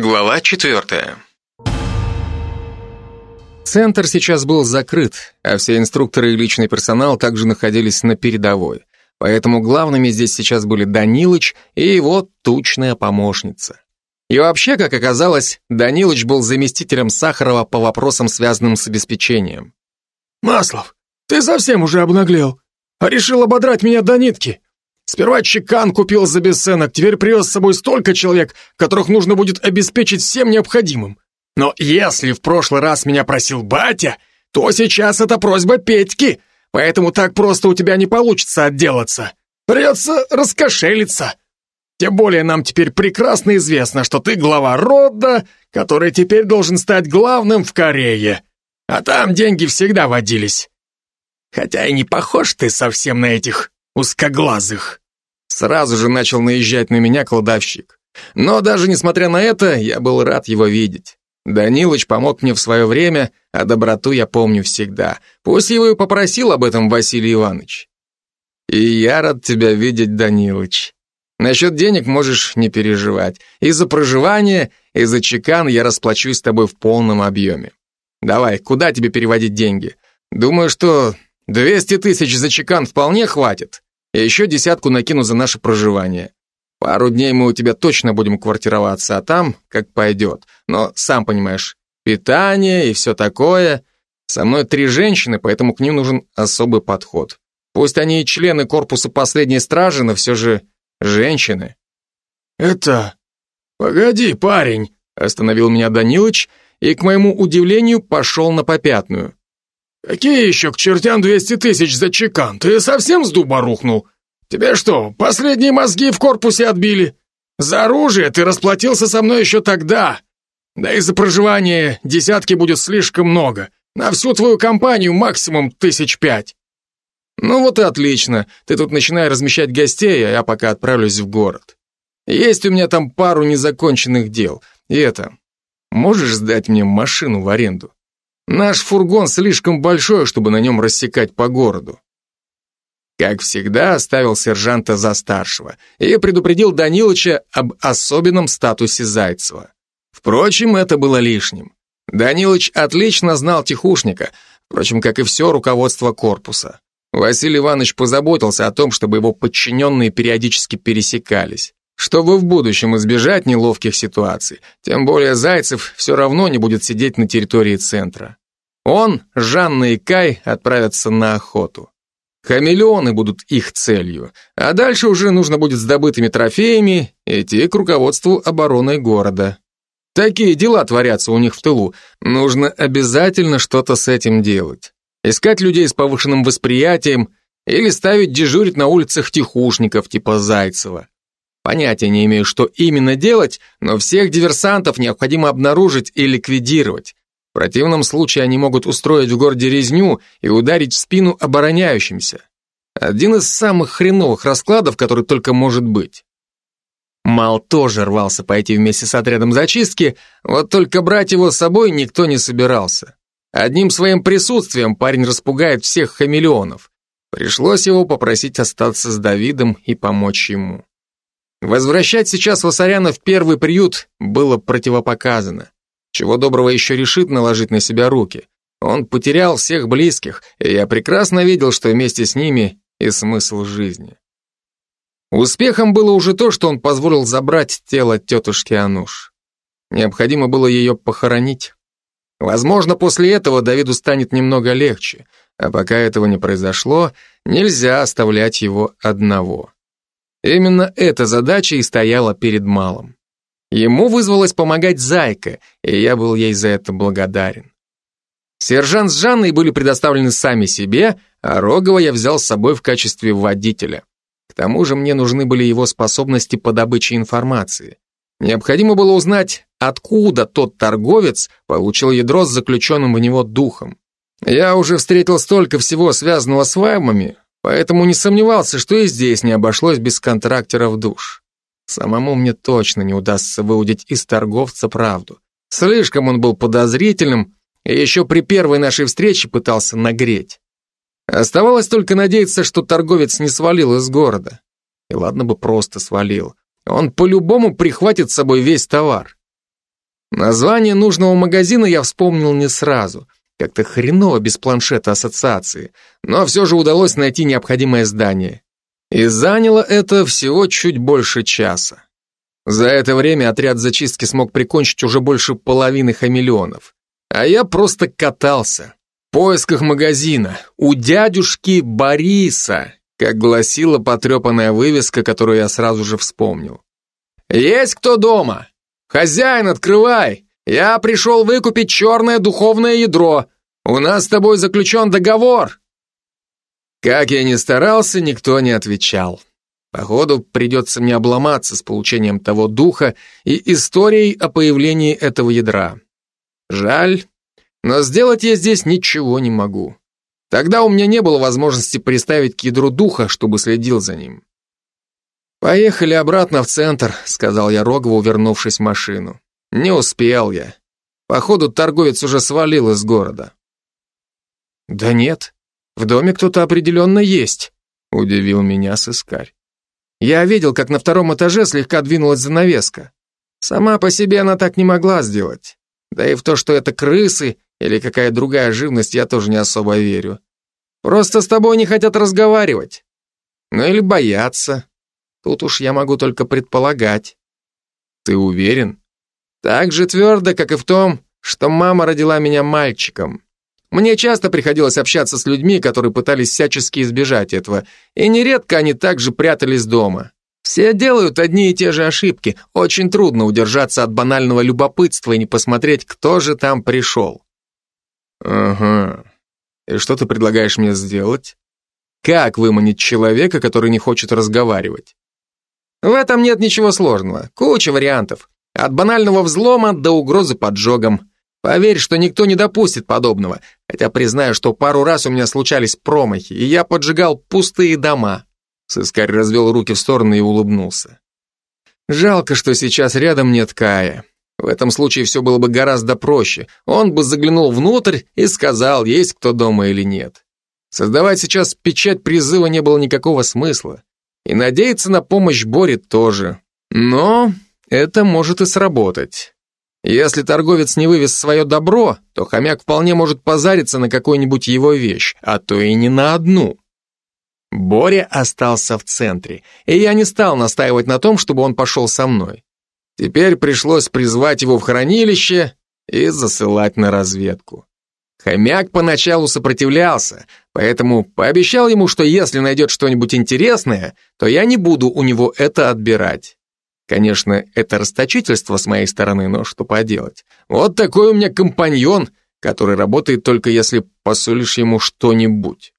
Глава четвертая. Центр сейчас был закрыт, а все инструкторы и личный персонал также находились на передовой. Поэтому главными здесь сейчас были Данилыч и его тучная помощница. И вообще, как оказалось, Данилыч был заместителем Сахарова по вопросам, связанным с обеспечением. «Маслов, ты совсем уже обнаглел, а решил ободрать меня до нитки. Сперва чекан купил за бесценок, теперь привез с собой столько человек, которых нужно будет обеспечить всем необходимым. Но если в прошлый раз меня просил батя, то сейчас это просьба Петьки, поэтому так просто у тебя не получится отделаться. Придется раскошелиться. Тем более нам теперь прекрасно известно, что ты глава рода, который теперь должен стать главным в Корее. А там деньги всегда водились. Хотя и не похож ты совсем на этих узкоглазых. Сразу же начал наезжать на меня кладовщик. Но даже несмотря на это, я был рад его видеть. Данилыч помог мне в свое время, а доброту я помню всегда. Пусть его и попросил об этом Василий Иванович. И я рад тебя видеть, Данилыч. Насчет денег можешь не переживать. И за проживание, и за чекан я расплачусь с тобой в полном объеме. Давай, куда тебе переводить деньги? Думаю, что 200 тысяч за чекан вполне хватит. И еще десятку накину за наше проживание. Пару дней мы у тебя точно будем квартироваться, а там как пойдет. Но, сам понимаешь, питание и все такое. Со мной три женщины, поэтому к ним нужен особый подход. Пусть они и члены корпуса последней стражи, но все же женщины. Это... Погоди, парень, остановил меня Данилыч и, к моему удивлению, пошел на попятную. Какие еще к чертям двести тысяч за чекан? Ты совсем с дуба рухнул? Тебе что, последние мозги в корпусе отбили? За оружие ты расплатился со мной еще тогда. Да и за проживание десятки будет слишком много. На всю твою компанию максимум тысяч пять. Ну вот и отлично. Ты тут начинай размещать гостей, а я пока отправлюсь в город. Есть у меня там пару незаконченных дел. И это, можешь сдать мне машину в аренду? Наш фургон слишком большой, чтобы на нем рассекать по городу. Как всегда, оставил сержанта за старшего и предупредил Данилыча об особенном статусе Зайцева. Впрочем, это было лишним. Данилыч отлично знал тихушника, впрочем, как и все руководство корпуса. Василий Иванович позаботился о том, чтобы его подчиненные периодически пересекались, чтобы в будущем избежать неловких ситуаций, тем более Зайцев все равно не будет сидеть на территории центра. Он, Жанна и Кай отправятся на охоту. Хамелеоны будут их целью, а дальше уже нужно будет с добытыми трофеями идти к руководству обороны города. Такие дела творятся у них в тылу, нужно обязательно что-то с этим делать. Искать людей с повышенным восприятием или ставить дежурить на улицах тихушников типа Зайцева. Понятия не имею, что именно делать, но всех диверсантов необходимо обнаружить и ликвидировать. Противном случае они могут устроить в городе резню и ударить в спину обороняющимся. Один из самых хреновых раскладов, который только может быть. Мал тоже рвался пойти вместе с отрядом зачистки, вот только брать его с собой никто не собирался. Одним своим присутствием парень распугает всех хамелеонов. Пришлось его попросить остаться с Давидом и помочь ему. Возвращать сейчас Васаряна в первый приют было противопоказано. Чего доброго еще решит наложить на себя руки. Он потерял всех близких, и я прекрасно видел, что вместе с ними и смысл жизни. Успехом было уже то, что он позволил забрать тело тетушки Ануш. Необходимо было ее похоронить. Возможно, после этого Давиду станет немного легче, а пока этого не произошло, нельзя оставлять его одного. Именно эта задача и стояла перед Малым. Ему вызвалась помогать Зайка, и я был ей за это благодарен. Сержант с Жанной были предоставлены сами себе, а Рогова я взял с собой в качестве водителя. К тому же мне нужны были его способности по добыче информации. Необходимо было узнать, откуда тот торговец получил ядро с заключенным в него духом. Я уже встретил столько всего, связанного с ваймами, поэтому не сомневался, что и здесь не обошлось без контрактеров душ. Самому мне точно не удастся выудить из торговца правду. Слишком он был подозрительным и еще при первой нашей встрече пытался нагреть. Оставалось только надеяться, что торговец не свалил из города. И ладно бы просто свалил. Он по-любому прихватит с собой весь товар. Название нужного магазина я вспомнил не сразу. Как-то хреново без планшета ассоциации. Но все же удалось найти необходимое здание. И заняло это всего чуть больше часа. За это время отряд зачистки смог прикончить уже больше половины хамелеонов. А я просто катался. В поисках магазина. У дядюшки Бориса, как гласила потрепанная вывеска, которую я сразу же вспомнил. «Есть кто дома? Хозяин, открывай! Я пришел выкупить черное духовное ядро. У нас с тобой заключен договор!» Как я ни старался, никто не отвечал. Походу, придется мне обломаться с получением того духа и историей о появлении этого ядра. Жаль, но сделать я здесь ничего не могу. Тогда у меня не было возможности приставить к ядру духа, чтобы следил за ним. «Поехали обратно в центр», — сказал я Рогову, вернувшись в машину. «Не успел я. Походу, торговец уже свалил из города». «Да нет, в доме кто-то определенно есть», — удивил меня сыскарь. Я видел, как на втором этаже слегка двинулась занавеска. Сама по себе она так не могла сделать. Да и в то, что это крысы или какая другая живность, я тоже не особо верю. Просто с тобой не хотят разговаривать. Ну или боятся. Тут уж я могу только предполагать. Ты уверен? Так же твердо, как и в том, что мама родила меня мальчиком. Мне часто приходилось общаться с людьми, которые пытались всячески избежать этого, и нередко они также прятались дома. Все делают одни и те же ошибки. Очень трудно удержаться от банального любопытства и не посмотреть, кто же там пришел. Ага. И что ты предлагаешь мне сделать? Как выманить человека, который не хочет разговаривать? В этом нет ничего сложного. Куча вариантов. От банального взлома до угрозы поджогом. Поверь, что никто не допустит подобного, хотя признаю, что пару раз у меня случались промахи, и я поджигал пустые дома. Сыскарь развел руки в стороны и улыбнулся. Жалко, что сейчас рядом нет Кая. В этом случае все было бы гораздо проще. Он бы заглянул внутрь и сказал, есть кто дома или нет. Создавать сейчас печать призыва не было никакого смысла. И надеяться на помощь Боре тоже. Но это может и сработать. Если торговец не вывез свое добро, то хомяк вполне может позариться на какую-нибудь его вещь, а то и не на одну. Боря остался в центре, и я не стал настаивать на том, чтобы он пошел со мной. Теперь пришлось призвать его в хранилище и засылать на разведку. Хомяк поначалу сопротивлялся, поэтому пообещал ему, что если найдет что-нибудь интересное, то я не буду у него это отбирать. Конечно, это расточительство с моей стороны, но что поделать. Вот такой у меня компаньон, который работает только если посулишь ему что-нибудь.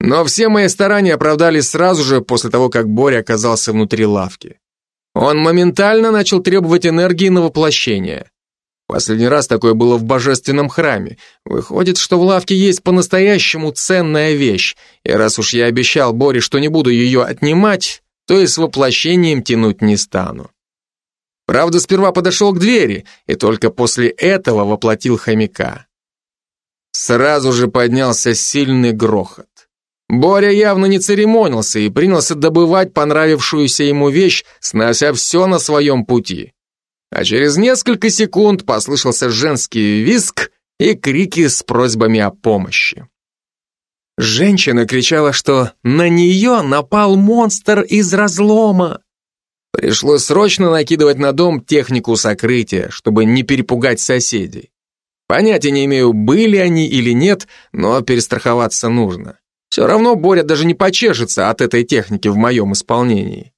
Но все мои старания оправдались сразу же после того, как Боря оказался внутри лавки. Он моментально начал требовать энергии на воплощение. Последний раз такое было в божественном храме. Выходит, что в лавке есть по-настоящему ценная вещь, и раз уж я обещал Боре, что не буду ее отнимать, то и с воплощением тянуть не стану. Правда, сперва подошел к двери, и только после этого воплотил хомяка. Сразу же поднялся сильный грохот. Боря явно не церемонился и принялся добывать понравившуюся ему вещь, снося все на своем пути. А через несколько секунд послышался женский визг и крики с просьбами о помощи. Женщина кричала, что на нее напал монстр из разлома. Пришлось срочно накидывать на дом технику сокрытия, чтобы не перепугать соседей. Понятия не имею, были они или нет, но перестраховаться нужно. Все равно Боря даже не почешется от этой техники в моем исполнении.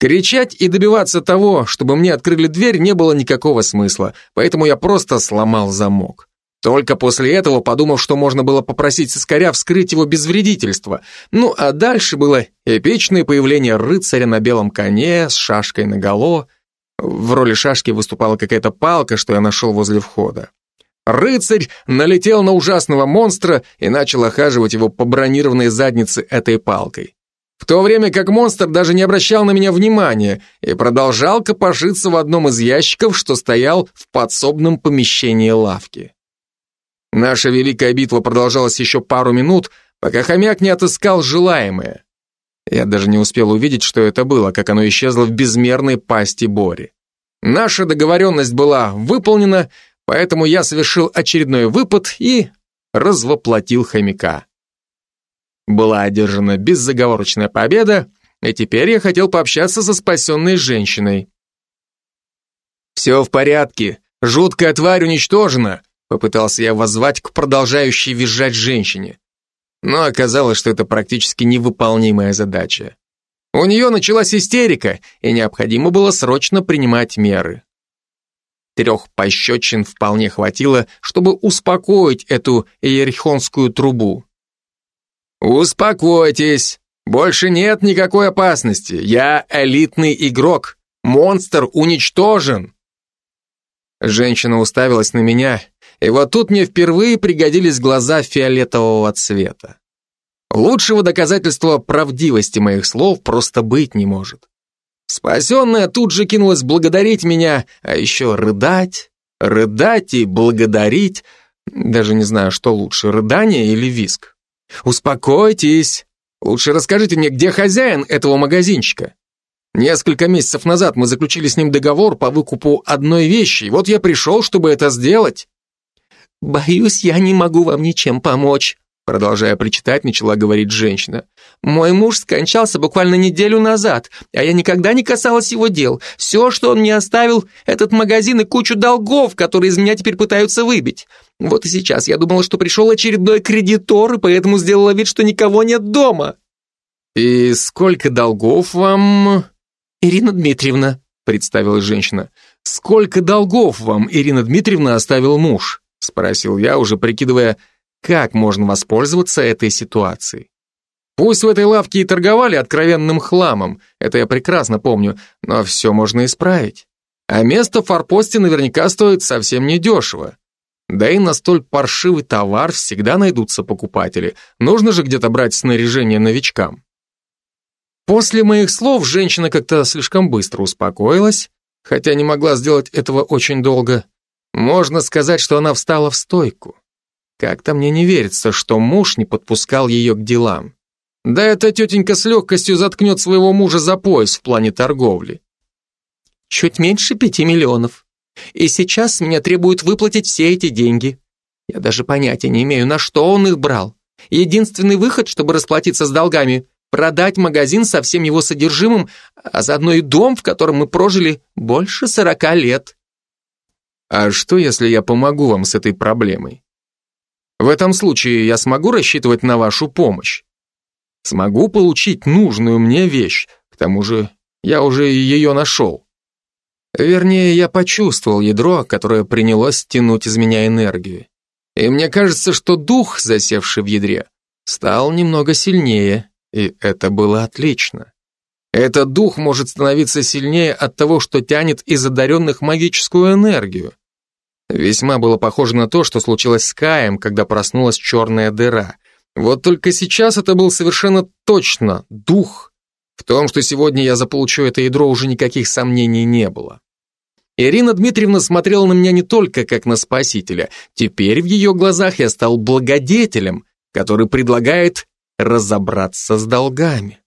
Кричать и добиваться того, чтобы мне открыли дверь, не было никакого смысла, поэтому я просто сломал замок. Только после этого, подумав, что можно было попросить соскоря вскрыть его без вредительства. Ну, а дальше было эпичное появление рыцаря на белом коне с шашкой наголо. В роли шашки выступала какая-то палка, что я нашел возле входа. Рыцарь налетел на ужасного монстра и начал охаживать его по бронированной заднице этой палкой. В то время как монстр даже не обращал на меня внимания и продолжал копошиться в одном из ящиков, что стоял в подсобном помещении лавки. Наша великая битва продолжалась еще пару минут, пока хомяк не отыскал желаемое. Я даже не успел увидеть, что это было, как оно исчезло в безмерной пасти Бори. Наша договоренность была выполнена, поэтому я совершил очередной выпад и развоплотил хомяка. Была одержана беззаговорочная победа, и теперь я хотел пообщаться со спасенной женщиной. «Все в порядке, жуткая тварь уничтожена», попытался я воззвать к продолжающей визжать женщине. Но оказалось, что это практически невыполнимая задача. У нее началась истерика, и необходимо было срочно принимать меры. Трех пощечин вполне хватило, чтобы успокоить эту иерихонскую трубу. «Успокойтесь, больше нет никакой опасности, я элитный игрок, монстр уничтожен!» Женщина уставилась на меня, и вот тут мне впервые пригодились глаза фиолетового цвета. Лучшего доказательства правдивости моих слов просто быть не может. Спасенная тут же кинулась благодарить меня, а еще рыдать, рыдать и благодарить. Даже не знаю, что лучше, рыдание или виск. Успокойтесь. Лучше расскажите мне, где хозяин этого магазинчика. Несколько месяцев назад мы заключили с ним договор по выкупу одной вещи, и вот я пришел, чтобы это сделать. Боюсь, я не могу вам ничем помочь, Продолжая причитать, начала говорить женщина. «Мой муж скончался буквально неделю назад, а я никогда не касалась его дел. Все, что он мне оставил, этот магазин и кучу долгов, которые из меня теперь пытаются выбить. Вот и сейчас я думала, что пришел очередной кредитор, и поэтому сделала вид, что никого нет дома». «И сколько долгов вам...» «Ирина Дмитриевна», — представилась женщина. «Сколько долгов вам, Ирина Дмитриевна, оставил муж?» — спросил я, уже прикидывая, как можно воспользоваться этой ситуацией. Пусть в этой лавке и торговали откровенным хламом, это я прекрасно помню, но все можно исправить. А место в форпосте наверняка стоит совсем недешево. Да и на столь паршивый товар всегда найдутся покупатели. Нужно же где-то брать снаряжение новичкам. После моих слов женщина как-то слишком быстро успокоилась, хотя не могла сделать этого очень долго. Можно сказать, что она встала в стойку. Как-то мне не верится, что муж не подпускал ее к делам. Да эта тетенька с легкостью заткнет своего мужа за пояс в плане торговли. Чуть меньше пяти миллионов. И сейчас меня требуют выплатить все эти деньги. Я даже понятия не имею, на что он их брал. Единственный выход, чтобы расплатиться с долгами, продать магазин со всем его содержимым, а заодно и дом, в котором мы прожили больше сорока лет. А что, если я помогу вам с этой проблемой? В этом случае я смогу рассчитывать на вашу помощь? Смогу получить нужную мне вещь, к тому же я уже ее нашел. Вернее, я почувствовал ядро, которое принялось тянуть из меня энергию. И мне кажется, что дух, засевший в ядре, стал немного сильнее, и это было отлично. Этот дух может становиться сильнее от того, что тянет из одаренных магическую энергию. Весьма было похоже на то, что случилось с Каем, когда проснулась черная дыра. Вот только сейчас это был совершенно точно дух. В том, что сегодня я заполучу это ядро, уже никаких сомнений не было. Ирина Дмитриевна смотрела на меня не только как на спасителя. Теперь в ее глазах я стал благодетелем, который предлагает разобраться с долгами.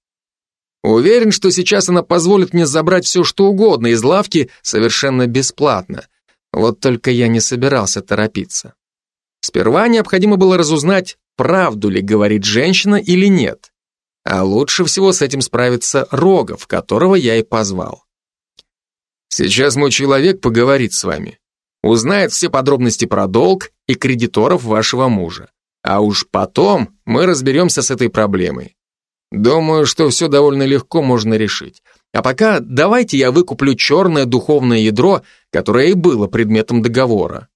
Уверен, что сейчас она позволит мне забрать все, что угодно из лавки совершенно бесплатно. Вот только я не собирался торопиться. Сперва необходимо было разузнать, правду ли говорит женщина или нет. А лучше всего с этим справится Рогов, которого я и позвал. Сейчас мой человек поговорит с вами. Узнает все подробности про долг и кредиторов вашего мужа. А уж потом мы разберемся с этой проблемой. Думаю, что все довольно легко можно решить. А пока давайте я выкуплю черное духовное ядро, которое и было предметом договора.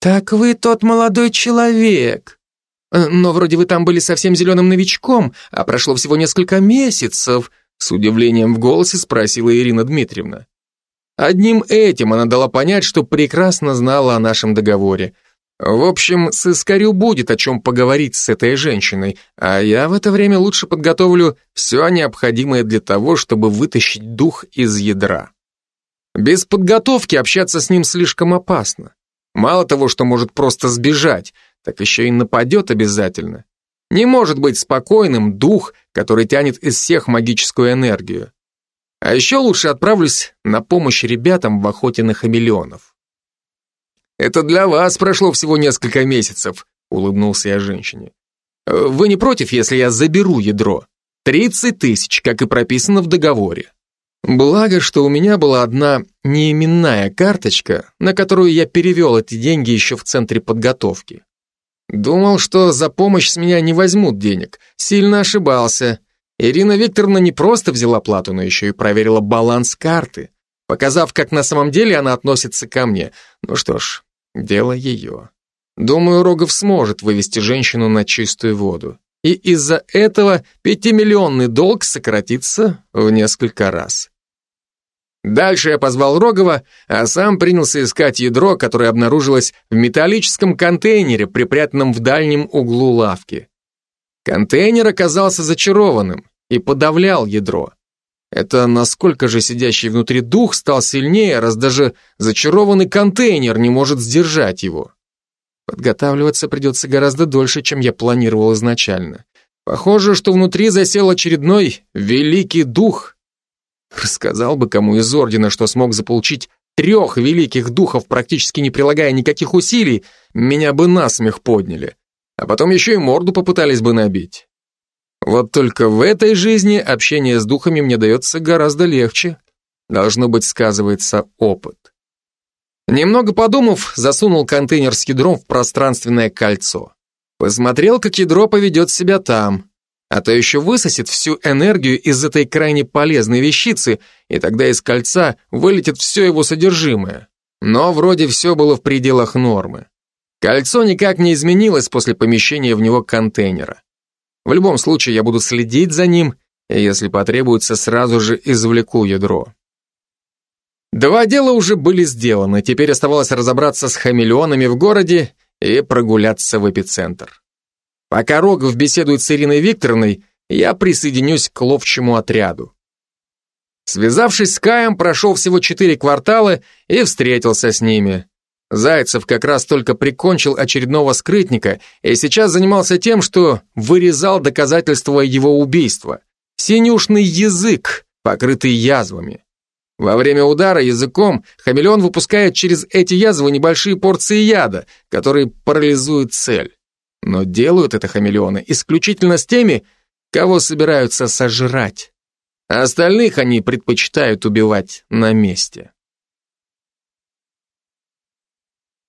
Так вы тот молодой человек. Э, но вроде вы там были совсем зеленым новичком, а прошло всего несколько месяцев, с удивлением в голосе спросила Ирина Дмитриевна. Одним этим она дала понять, что прекрасно знала о нашем договоре – в общем, с Искарю будет о чем поговорить с этой женщиной, а я в это время лучше подготовлю все необходимое для того, чтобы вытащить дух из ядра. Без подготовки общаться с ним слишком опасно. Мало того, что может просто сбежать, так еще и нападет обязательно. Не может быть спокойным дух, который тянет из всех магическую энергию. А еще лучше отправлюсь на помощь ребятам в охоте на хамелеонов. Это для вас прошло всего несколько месяцев, улыбнулся я женщине. Вы не против, если я заберу ядро? Тридцать тысяч, как и прописано в договоре. Благо, что у меня была одна неименная карточка, на которую я перевел эти деньги еще в центре подготовки. Думал, что за помощь с меня не возьмут денег. Сильно ошибался. Ирина Викторовна не просто взяла плату, но еще и проверила баланс карты, показав, как на самом деле она относится ко мне. Ну что ж, дело ее. Думаю, Рогов сможет вывести женщину на чистую воду. И из-за этого пятимиллионный долг сократится в несколько раз. Дальше я позвал Рогова, а сам принялся искать ядро, которое обнаружилось в металлическом контейнере, припрятанном в дальнем углу лавки. Контейнер оказался зачарованным и подавлял ядро. Это насколько же сидящий внутри дух стал сильнее, раз даже зачарованный контейнер не может сдержать его. Подготавливаться придется гораздо дольше, чем я планировал изначально. Похоже, что внутри засел очередной великий дух. Рассказал бы кому из Ордена, что смог заполучить трех великих духов, практически не прилагая никаких усилий, меня бы насмех подняли а потом еще и морду попытались бы набить. Вот только в этой жизни общение с духами мне дается гораздо легче. Должно быть, сказывается опыт. Немного подумав, засунул контейнер с ядром в пространственное кольцо. Посмотрел, как ядро поведет себя там, а то еще высосет всю энергию из этой крайне полезной вещицы, и тогда из кольца вылетит все его содержимое. Но вроде все было в пределах нормы. Кольцо никак не изменилось после помещения в него контейнера. В любом случае я буду следить за ним, и если потребуется, сразу же извлеку ядро. Два дела уже были сделаны, теперь оставалось разобраться с хамелеонами в городе и прогуляться в эпицентр. Пока Рогов беседует с Ириной Викторовной, я присоединюсь к ловчему отряду. Связавшись с Каем, прошел всего четыре квартала и встретился с ними. Зайцев как раз только прикончил очередного скрытника и сейчас занимался тем, что вырезал доказательства его убийства. Синюшный язык, покрытый язвами. Во время удара языком хамелеон выпускает через эти язвы небольшие порции яда, которые парализуют цель. Но делают это хамелеоны исключительно с теми, кого собираются сожрать. А остальных они предпочитают убивать на месте.